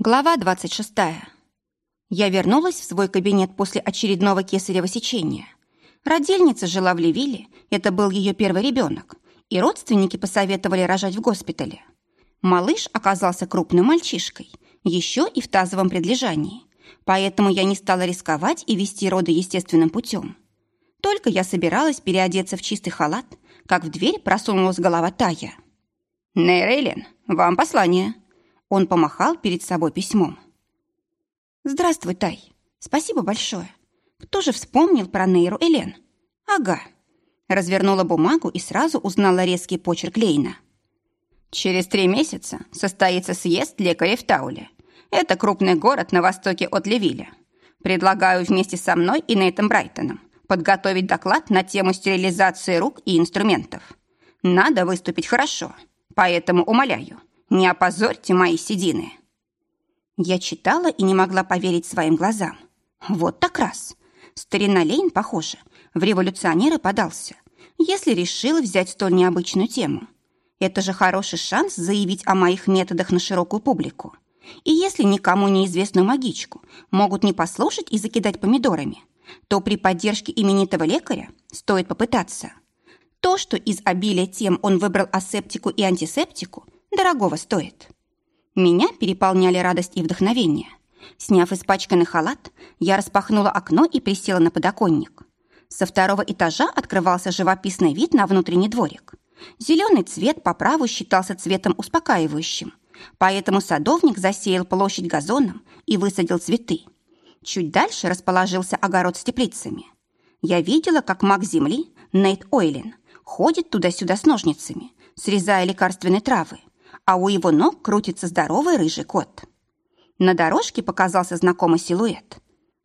Глава 26. Я вернулась в свой кабинет после очередного кесарево сечения. Родильница жила в Левиле, это был ее первый ребенок, и родственники посоветовали рожать в госпитале. Малыш оказался крупным мальчишкой, еще и в тазовом предлежании, поэтому я не стала рисковать и вести роды естественным путем. Только я собиралась переодеться в чистый халат, как в дверь просунулась голова Тая. «Нейрейлен, вам послание», он помахал перед собой письмом. «Здравствуй, Тай. Спасибо большое. Кто же вспомнил про Нейру Элен? Ага». Развернула бумагу и сразу узнала резкий почерк Лейна. «Через три месяца состоится съезд лекарей в Тауле. Это крупный город на востоке от Левиля. Предлагаю вместе со мной и Нейтом Брайтоном подготовить доклад на тему стерилизации рук и инструментов. Надо выступить хорошо, поэтому умоляю, не опозорьте мои седины. Я читала и не могла поверить своим глазам. Вот так раз. Старина Лейн, похоже, в революционеры подался, если решил взять столь необычную тему. Это же хороший шанс заявить о моих методах на широкую публику. И если никому неизвестную магичку могут не послушать и закидать помидорами, то при поддержке именитого лекаря стоит попытаться. То, что из обилия тем он выбрал асептику и антисептику – дорогого стоит. Меня переполняли радость и вдохновение. Сняв испачканный халат, я распахнула окно и присела на подоконник. Со второго этажа открывался живописный вид на внутренний дворик. Зеленый цвет по праву считался цветом успокаивающим, поэтому садовник засеял площадь газоном и высадил цветы. Чуть дальше расположился огород с теплицами. Я видела, как маг земли, Нейт Ойлин, ходит туда-сюда с ножницами, срезая лекарственные травы, а у его ног крутится здоровый рыжий кот. На дорожке показался знакомый силуэт.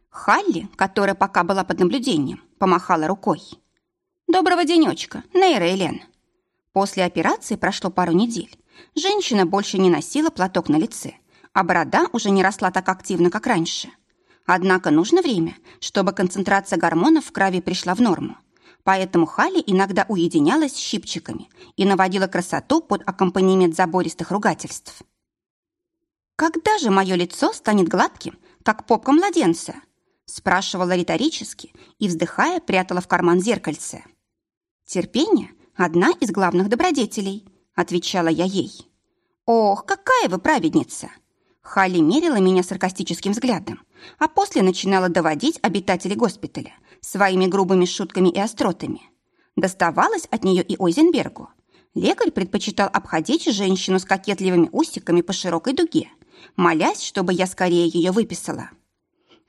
Халли, которая пока была под наблюдением, помахала рукой. «Доброго денечка, Нейра Элен». После операции прошло пару недель. Женщина больше не носила платок на лице, а борода уже не росла так активно, как раньше. Однако нужно время, чтобы концентрация гормонов в крови пришла в норму. Поэтому Хали иногда уединялась с щипчиками и наводила красоту под аккомпанемент забористых ругательств. «Когда же мое лицо станет гладким, как попка младенца?» спрашивала риторически и, вздыхая, прятала в карман зеркальце. «Терпение — одна из главных добродетелей», — отвечала я ей. «Ох, какая вы праведница!» Халли мерила меня саркастическим взглядом, а после начинала доводить обитателей госпиталя своими грубыми шутками и остротами. Доставалось от нее и Ойзенбергу. Лекарь предпочитал обходить женщину с кокетливыми усиками по широкой дуге, молясь, чтобы я скорее ее выписала.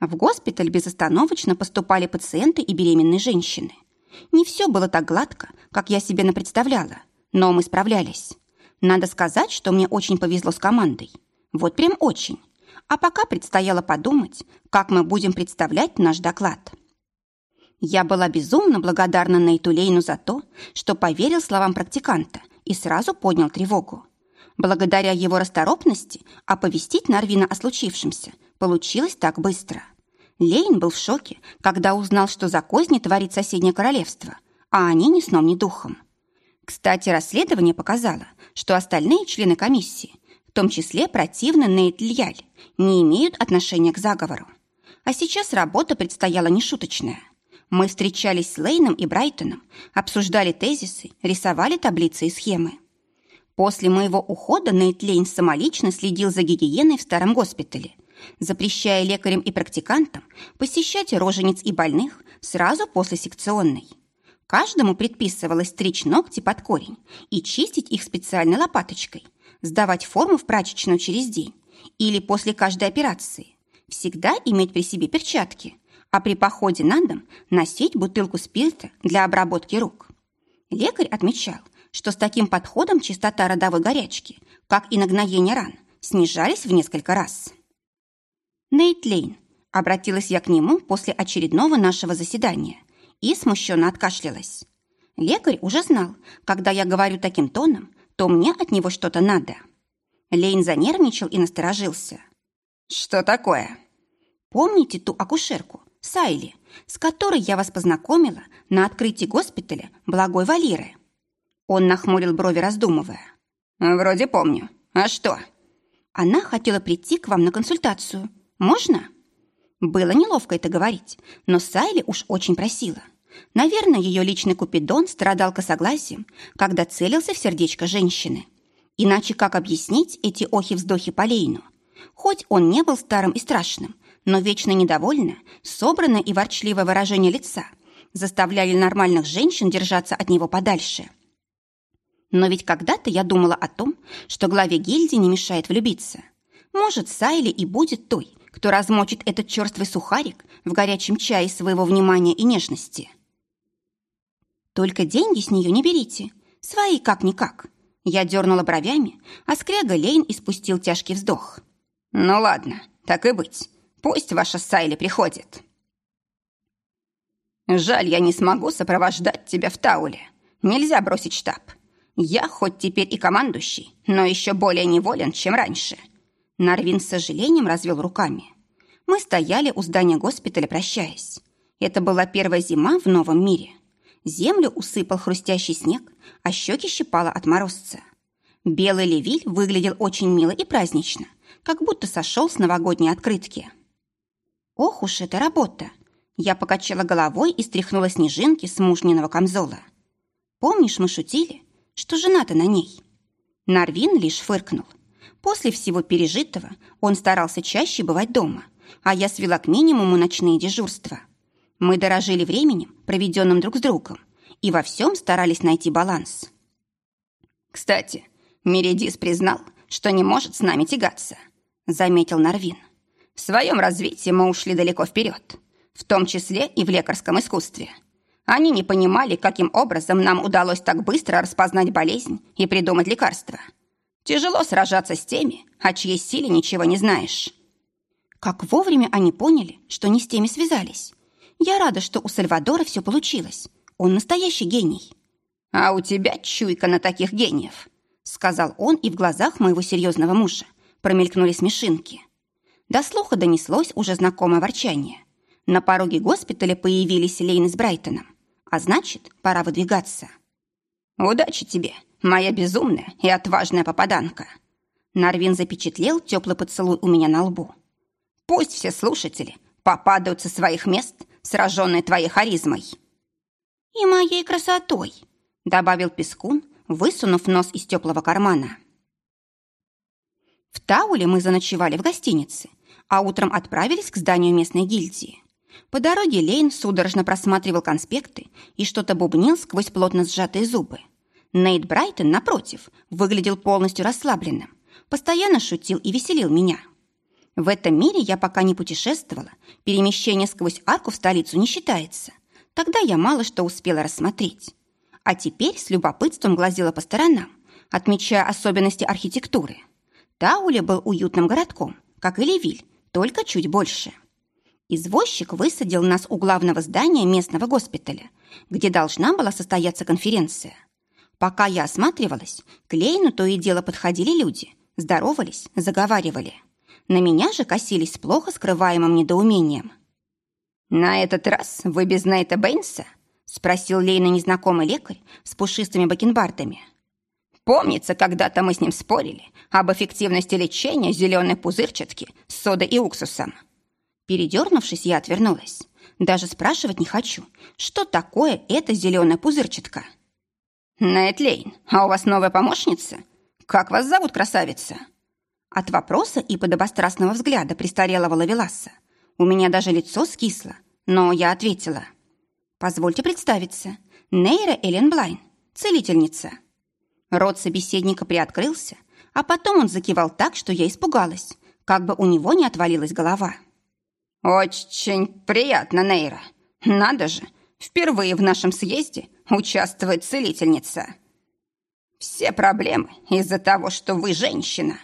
В госпиталь безостановочно поступали пациенты и беременные женщины. Не все было так гладко, как я себе напредставляла, но мы справлялись. Надо сказать, что мне очень повезло с командой. Вот прям очень. А пока предстояло подумать, как мы будем представлять наш доклад. Я была безумно благодарна Нейтулейну за то, что поверил словам практиканта и сразу поднял тревогу. Благодаря его расторопности оповестить Нарвина о случившемся получилось так быстро. Лейн был в шоке, когда узнал, что за козни творит соседнее королевство, а они ни сном, ни духом. Кстати, расследование показало, что остальные члены комиссии, в том числе противный Нейт Льяль, не имеют отношения к заговору. А сейчас работа предстояла нешуточная – мы встречались с Лейном и Брайтоном, обсуждали тезисы, рисовали таблицы и схемы. После моего ухода Нейт Лейн самолично следил за гигиеной в старом госпитале, запрещая лекарям и практикантам посещать рожениц и больных сразу после секционной. Каждому предписывалось стричь ногти под корень и чистить их специальной лопаточкой, сдавать форму в прачечную через день или после каждой операции, всегда иметь при себе перчатки – а при походе на дом носить бутылку спирта для обработки рук. Лекарь отмечал, что с таким подходом частота родовой горячки, как и нагноение ран, снижались в несколько раз. Нейт Лейн, обратилась я к нему после очередного нашего заседания и смущенно откашлялась. Лекарь уже знал, когда я говорю таким тоном, то мне от него что-то надо. Лейн занервничал и насторожился. «Что такое?» «Помните ту акушерку, Сайли, с которой я вас познакомила на открытии госпиталя Благой Валеры». Он нахмурил брови, раздумывая. «Вроде помню. А что?» Она хотела прийти к вам на консультацию. Можно?» Было неловко это говорить, но Сайли уж очень просила. Наверное, ее личный купидон страдал косогласием, когда целился в сердечко женщины. Иначе как объяснить эти охи-вздохи по Лейну? Хоть он не был старым и страшным, но вечно недовольно, собранное и ворчливое выражение лица заставляли нормальных женщин держаться от него подальше. Но ведь когда-то я думала о том, что главе гильдии не мешает влюбиться. Может, Сайли и будет той, кто размочит этот черствый сухарик в горячем чае своего внимания и нежности. Только деньги с нее не берите, свои как-никак. Я дернула бровями, а скряга Лейн испустил тяжкий вздох. «Ну ладно, так и быть. Пусть ваша Сайли приходит». «Жаль, я не смогу сопровождать тебя в Тауле. Нельзя бросить штаб. Я хоть теперь и командующий, но еще более неволен, чем раньше». Нарвин с сожалением развел руками. Мы стояли у здания госпиталя, прощаясь. Это была первая зима в новом мире. Землю усыпал хрустящий снег, а щеки щипало от морозца. Белый левиль выглядел очень мило и празднично, как будто сошел с новогодней открытки. «Ох уж эта работа!» Я покачала головой и стряхнула снежинки с мужниного камзола. «Помнишь, мы шутили, что жена-то на ней?» Нарвин лишь фыркнул. После всего пережитого он старался чаще бывать дома, а я свела к минимуму ночные дежурства. Мы дорожили временем, проведенным друг с другом, и во всем старались найти баланс. «Кстати, Мередис признал, что не может с нами тягаться», — заметил Нарвин. «В своем развитии мы ушли далеко вперед, в том числе и в лекарском искусстве. Они не понимали, каким образом нам удалось так быстро распознать болезнь и придумать лекарство. Тяжело сражаться с теми, о чьей силе ничего не знаешь». Как вовремя они поняли, что не с теми связались. Я рада, что у Сальвадора все получилось. Он настоящий гений. А у тебя чуйка на таких гениев, сказал он, и в глазах моего серьезного мужа промелькнули смешинки. До слуха донеслось уже знакомое ворчание. На пороге госпиталя появились Лейн с Брайтоном. А значит, пора выдвигаться. «Удачи тебе, моя безумная и отважная попаданка!» Нарвин запечатлел теплый поцелуй у меня на лбу. Пусть все слушатели попадают со своих мест, сраженные твоей харизмой. И моей красотой, добавил Пескун, высунув нос из теплого кармана. В Тауле мы заночевали в гостинице, а утром отправились к зданию местной гильдии. По дороге Лейн судорожно просматривал конспекты и что-то бубнил сквозь плотно сжатые зубы. Нейт Брайтон, напротив, выглядел полностью расслабленным, постоянно шутил и веселил меня – в этом мире я пока не путешествовала, перемещение сквозь арку в столицу не считается. Тогда я мало что успела рассмотреть. А теперь с любопытством глазела по сторонам, отмечая особенности архитектуры. Тауле был уютным городком, как и Левиль, только чуть больше. Извозчик высадил нас у главного здания местного госпиталя, где должна была состояться конференция. Пока я осматривалась, к Лейну то и дело подходили люди, здоровались, заговаривали – на меня же косились плохо скрываемым недоумением. «На этот раз вы без Нейта Бэйнса?» — спросил Лейна незнакомый лекарь с пушистыми бакенбардами. «Помнится, когда-то мы с ним спорили об эффективности лечения зеленой пузырчатки с содой и уксусом». Передернувшись, я отвернулась. Даже спрашивать не хочу, что такое эта зеленая пузырчатка. «Найт Лейн, а у вас новая помощница? Как вас зовут, красавица?» От вопроса и подобострастного взгляда престарелого Лавеласа у меня даже лицо скисло, но я ответила. «Позвольте представиться. Нейра Эллен Блайн, целительница». Рот собеседника приоткрылся, а потом он закивал так, что я испугалась, как бы у него не отвалилась голова. «Очень приятно, Нейра. Надо же, впервые в нашем съезде участвует целительница. Все проблемы из-за того, что вы женщина»,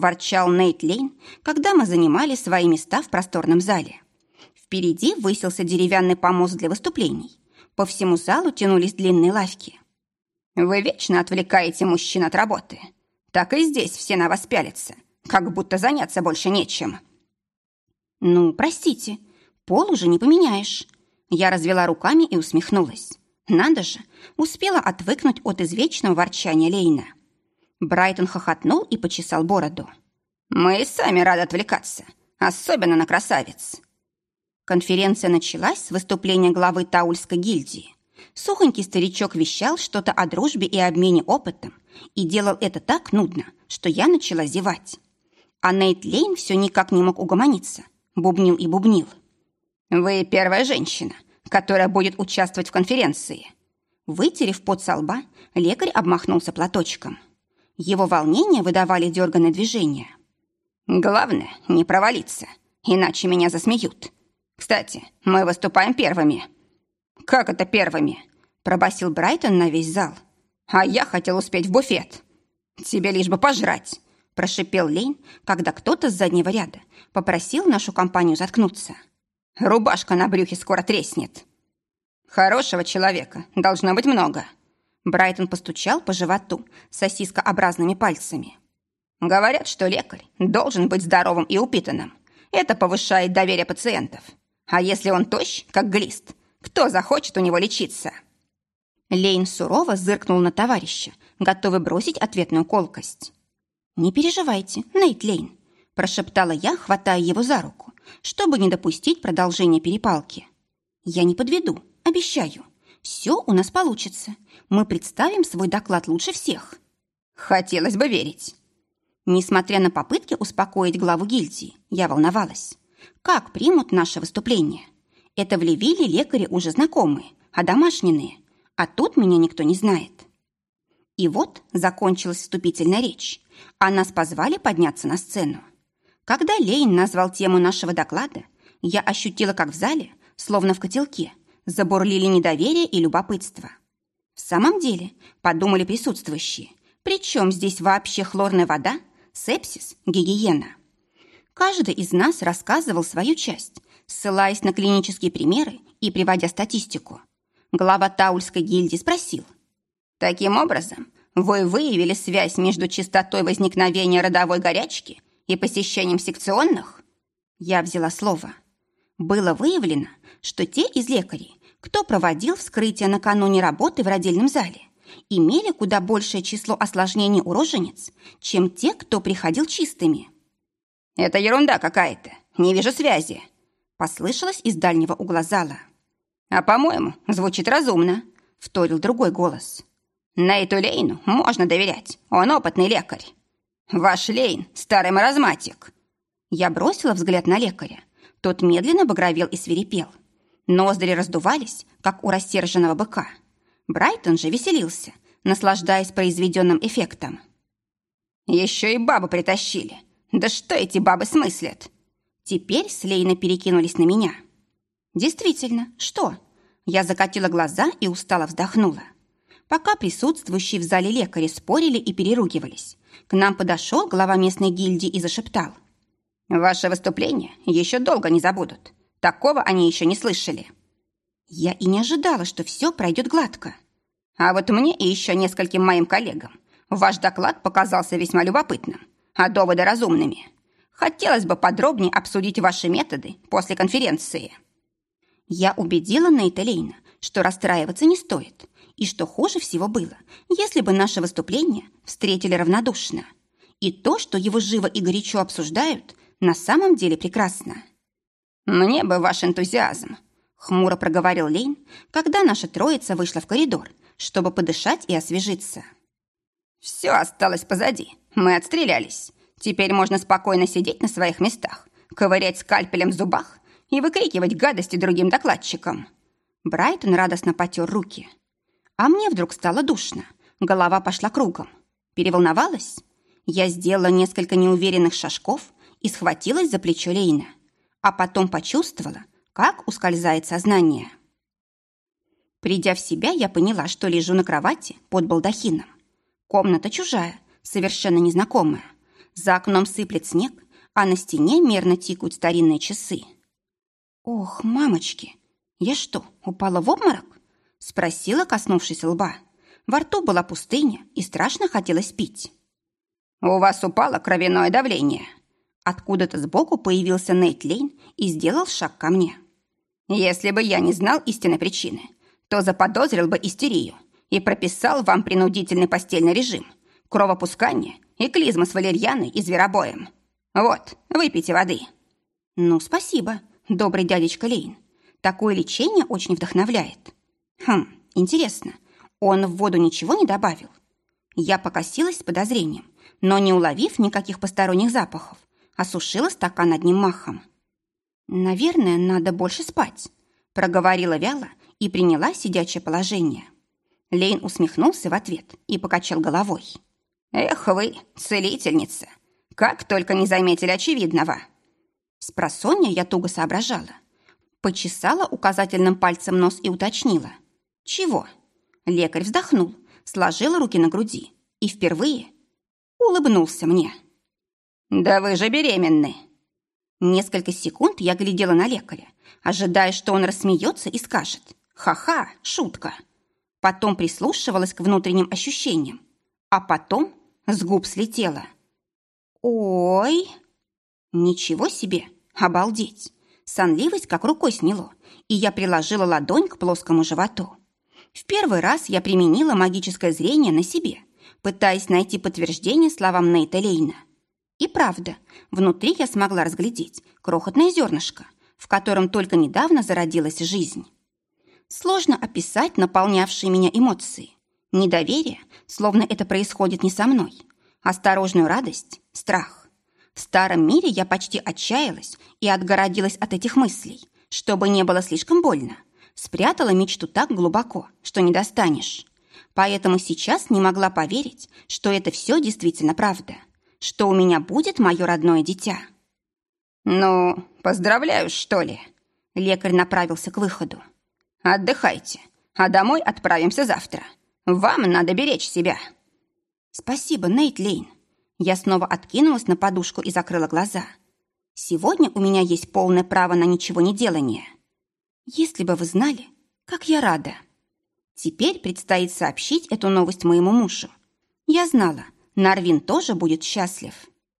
ворчал Нейт Лейн, когда мы занимали свои места в просторном зале. Впереди высился деревянный помост для выступлений. По всему залу тянулись длинные лавки. «Вы вечно отвлекаете мужчин от работы. Так и здесь все на вас пялятся, как будто заняться больше нечем». «Ну, простите, пол уже не поменяешь». Я развела руками и усмехнулась. Надо же, успела отвыкнуть от извечного ворчания Лейна. Брайтон хохотнул и почесал бороду. Мы и сами рады отвлекаться, особенно на красавиц. Конференция началась с выступления главы Таульской гильдии. Сухонький старичок вещал что-то о дружбе и обмене опытом и делал это так нудно, что я начала зевать. А Нейт Лейн все никак не мог угомониться, бубнил и бубнил. «Вы первая женщина, которая будет участвовать в конференции». Вытерев пот со лба, лекарь обмахнулся платочком. Его волнение выдавали дерганные движения. «Главное, не провалиться, иначе меня засмеют. Кстати, мы выступаем первыми». «Как это первыми?» – пробасил Брайтон на весь зал. «А я хотел успеть в буфет. Тебе лишь бы пожрать», – прошипел Лейн, когда кто-то с заднего ряда попросил нашу компанию заткнуться. «Рубашка на брюхе скоро треснет». «Хорошего человека должно быть много». Брайтон постучал по животу сосискообразными пальцами. «Говорят, что лекарь должен быть здоровым и упитанным. Это повышает доверие пациентов. А если он тощ, как глист, кто захочет у него лечиться?» Лейн сурово зыркнул на товарища, готовый бросить ответную колкость. «Не переживайте, Нейт Лейн», – прошептала я, хватая его за руку, чтобы не допустить продолжения перепалки. «Я не подведу, обещаю. Все у нас получится. Мы представим свой доклад лучше всех». «Хотелось бы верить». Несмотря на попытки успокоить главу гильдии, я волновалась. Как примут наше выступление? Это в Левиле лекари уже знакомые, а домашние, а тут меня никто не знает. И вот закончилась вступительная речь, а нас позвали подняться на сцену. Когда Лейн назвал тему нашего доклада, я ощутила, как в зале, словно в котелке, забурлили недоверие и любопытство. В самом деле, подумали присутствующие, при чем здесь вообще хлорная вода, сепсис, гигиена? Каждый из нас рассказывал свою часть, ссылаясь на клинические примеры и приводя статистику. Глава Таульской гильдии спросил. «Таким образом, вы выявили связь между частотой возникновения родовой горячки и посещением секционных?» Я взяла слово. Было выявлено, что те из лекарей, кто проводил вскрытие накануне работы в родильном зале, имели куда большее число осложнений у рожениц, чем те, кто приходил чистыми – «Это ерунда какая-то. Не вижу связи», — послышалось из дальнего угла зала. «А, по-моему, звучит разумно», — вторил другой голос. «Нейту Лейну можно доверять. Он опытный лекарь. Ваш Лейн — старый маразматик». Я бросила взгляд на лекаря. Тот медленно багровел и свирепел. Ноздри раздувались, как у рассерженного быка. Брайтон же веселился, наслаждаясь произведенным эффектом. «Еще и бабу притащили. Да что эти бабы смыслят? Теперь слейно перекинулись на меня. Действительно, что? Я закатила глаза и устало вздохнула. Пока присутствующие в зале лекари спорили и переругивались, к нам подошел глава местной гильдии и зашептал. «Ваше выступление еще долго не забудут. Такого они еще не слышали». Я и не ожидала, что все пройдет гладко. А вот мне и еще нескольким моим коллегам ваш доклад показался весьма любопытным а доводы разумными. Хотелось бы подробнее обсудить ваши методы после конференции. Я убедила Нейта что расстраиваться не стоит, и что хуже всего было, если бы наше выступление встретили равнодушно. И то, что его живо и горячо обсуждают, на самом деле прекрасно. «Мне бы ваш энтузиазм», — хмуро проговорил Лейн, когда наша троица вышла в коридор, чтобы подышать и освежиться. «Все осталось позади. Мы отстрелялись. Теперь можно спокойно сидеть на своих местах, ковырять скальпелем в зубах и выкрикивать гадости другим докладчикам». Брайтон радостно потер руки. А мне вдруг стало душно. Голова пошла кругом. Переволновалась? Я сделала несколько неуверенных шажков и схватилась за плечо Лейна. А потом почувствовала, как ускользает сознание. Придя в себя, я поняла, что лежу на кровати под балдахином. Комната чужая, совершенно незнакомая. За окном сыплет снег, а на стене мерно тикают старинные часы. «Ох, мамочки, я что, упала в обморок?» Спросила, коснувшись лба. Во рту была пустыня, и страшно хотелось пить. «У вас упало кровяное давление». Откуда-то сбоку появился Нейт Лейн и сделал шаг ко мне. «Если бы я не знал истинной причины, то заподозрил бы истерию и прописал вам принудительный постельный режим, кровопускание и клизма с валерьяной и зверобоем. Вот, выпейте воды». «Ну, спасибо, добрый дядечка Лейн. Такое лечение очень вдохновляет». «Хм, интересно, он в воду ничего не добавил?» Я покосилась с подозрением, но, не уловив никаких посторонних запахов, осушила стакан одним махом. «Наверное, надо больше спать», — проговорила вяло и приняла сидячее положение. Лейн усмехнулся в ответ и покачал головой. «Эх вы, целительница! Как только не заметили очевидного!» Спросонья я туго соображала. Почесала указательным пальцем нос и уточнила. «Чего?» Лекарь вздохнул, сложил руки на груди и впервые улыбнулся мне. «Да вы же беременны!» Несколько секунд я глядела на лекаря, ожидая, что он рассмеется и скажет «Ха-ха, шутка!» Потом прислушивалась к внутренним ощущениям, а потом с губ слетела. «Ой!» Ничего себе! Обалдеть! Сонливость как рукой сняло, и я приложила ладонь к плоскому животу. В первый раз я применила магическое зрение на себе, пытаясь найти подтверждение словам Нейта Лейна. И правда, внутри я смогла разглядеть крохотное зернышко, в котором только недавно зародилась жизнь. Сложно описать наполнявшие меня эмоции. Недоверие, словно это происходит не со мной. Осторожную радость, страх. В старом мире я почти отчаялась и отгородилась от этих мыслей, чтобы не было слишком больно. Спрятала мечту так глубоко, что не достанешь. Поэтому сейчас не могла поверить, что это все действительно правда что у меня будет мое родное дитя. «Ну, поздравляю, что ли?» Лекарь направился к выходу. «Отдыхайте, а домой отправимся завтра. Вам надо беречь себя». «Спасибо, Нейт Лейн». Я снова откинулась на подушку и закрыла глаза. «Сегодня у меня есть полное право на ничего не делание. Если бы вы знали, как я рада». Теперь предстоит сообщить эту новость моему мужу. Я знала, Нарвин тоже будет счастлив.